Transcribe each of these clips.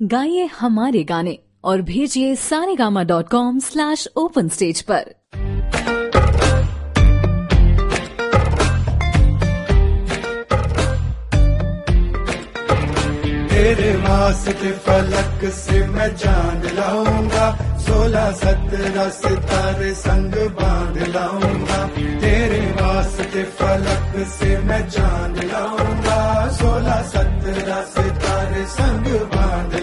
गाइए हमारे गाने और भेजिए Saregama dot com slash open stage पर। तेरे वास्ते फलक से मैं चाँद लाऊँगा, सोलह सत्रह सितारे संग बाँध लाऊँगा। तेरे वास्ते फलक से मैं चाँद लाऊँगा, सोलह सत्रह सितारे संग बाँध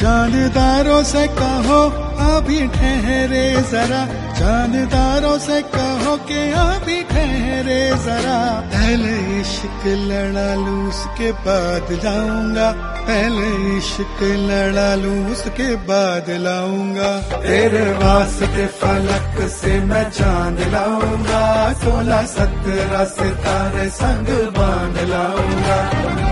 शानदारों से कहो, अभी ठहरे जरा। शानदारों से कहो के अभी ठहरे जरा। पहले इश्क लड़ा लू उसके बाद जाऊँगा पहले इश्क लड़ा लू उसके बाद लाऊँगा। तेरे वास्ते फलक से मैं चाँद लाऊँगा। सोलह सत्रह सितारे संग बाँध लाऊँगा।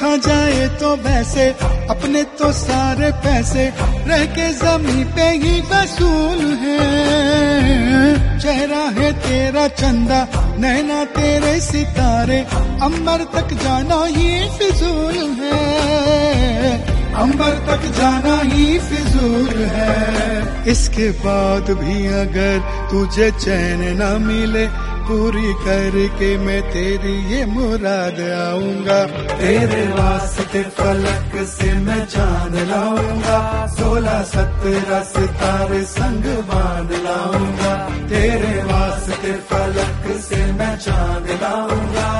देखा जाए तो वैसे, अपने तो सारे पैसे रह के जमी पे ही वसूल है। चेहरा है तेरा चंदा, नैना तेरे सितारे, अंबर तक जाना ही फिजूल है। अंबर तक जाना ही फिजूल है। इसके बाद भी अगर तुझे चैन न मिले पूरी करके मैं तेरी ये मुराद आऊँगा। तेरे वास्ते फलक से मैं चाँद लाऊँगा। सोलह सत्रह सितारे संग बाँध लाऊँगा। तेरे वास्ते फलक से मैं चाँद लाऊँगा।